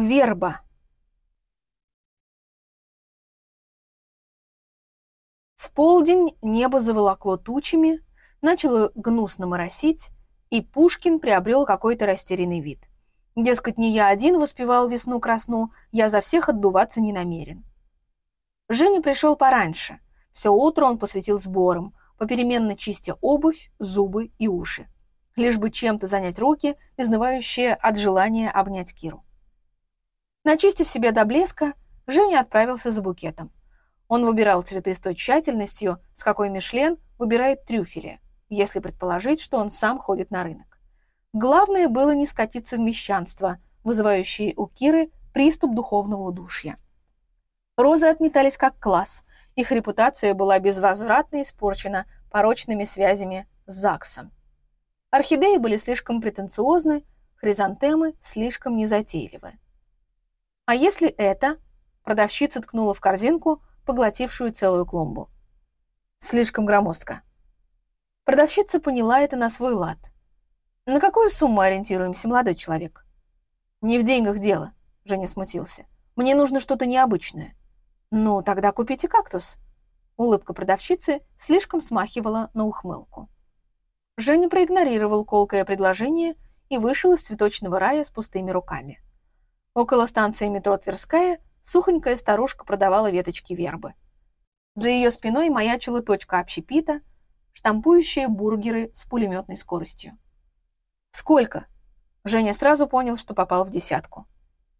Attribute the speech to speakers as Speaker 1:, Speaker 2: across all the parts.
Speaker 1: Верба. В полдень небо заволокло тучами, начало гнусно моросить, и Пушкин приобрел какой-то растерянный вид. Дескать, не я один воспевал весну-красну, я за всех отдуваться не намерен. Женя пришел пораньше. Все утро он посвятил сборам, попеременно чистя обувь, зубы и уши. Лишь бы чем-то занять руки, изнывающие от желания обнять Киру. Начистив себе до блеска, Женя отправился за букетом. Он выбирал цветы с той тщательностью, с какой Мишлен выбирает трюфели, если предположить, что он сам ходит на рынок. Главное было не скатиться в мещанство, вызывающее у Киры приступ духовного удушья. Розы отметались как класс, их репутация была безвозвратно испорчена порочными связями с ЗАГСом. Орхидеи были слишком претенциозны, хризантемы слишком незатейливы. А если это? Продавщица ткнула в корзинку, поглотившую целую клумбу. Слишком громоздко. Продавщица поняла это на свой лад. На какую сумму ориентируемся, молодой человек? Не в деньгах дело, Женя смутился. Мне нужно что-то необычное. Ну, тогда купите кактус. Улыбка продавщицы слишком смахивала на ухмылку. Женя проигнорировал колкое предложение и вышел из цветочного рая с пустыми руками. Около станции метро Тверская сухонькая старушка продавала веточки вербы. За ее спиной маячила точка общепита, штампующая бургеры с пулеметной скоростью. «Сколько?» Женя сразу понял, что попал в десятку.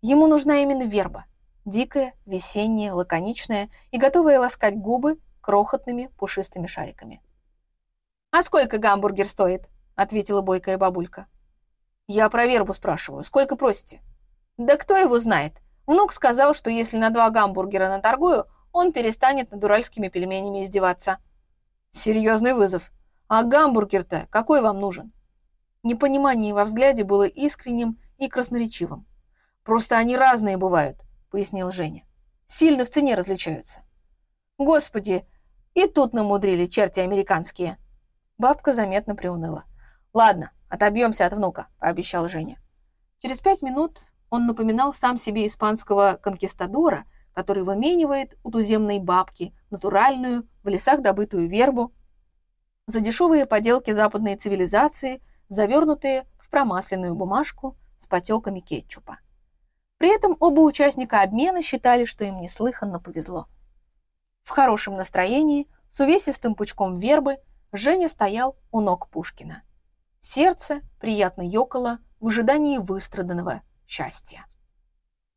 Speaker 1: Ему нужна именно верба. Дикая, весенняя, лаконичная и готовая ласкать губы крохотными пушистыми шариками. «А сколько гамбургер стоит?» — ответила бойкая бабулька. «Я про вербу спрашиваю. Сколько просите?» Да кто его знает? Внук сказал, что если на два гамбургера наторгую, он перестанет над уральскими пельменями издеваться. Серьезный вызов. А гамбургер-то какой вам нужен? Непонимание во взгляде было искренним и красноречивым. Просто они разные бывают, пояснил Женя. Сильно в цене различаются. Господи, и тут намудрили черти американские. Бабка заметно приуныла. Ладно, отобьемся от внука, пообещал Женя. Через пять минут он напоминал сам себе испанского конкистадора, который выменивает у туземной бабки натуральную, в лесах добытую вербу за дешевые поделки западной цивилизации, завернутые в промасленную бумажку с потеками кетчупа. При этом оба участника обмена считали, что им неслыханно повезло. В хорошем настроении, с увесистым пучком вербы, Женя стоял у ног Пушкина. Сердце приятно ёкало в ожидании выстраданного счастья.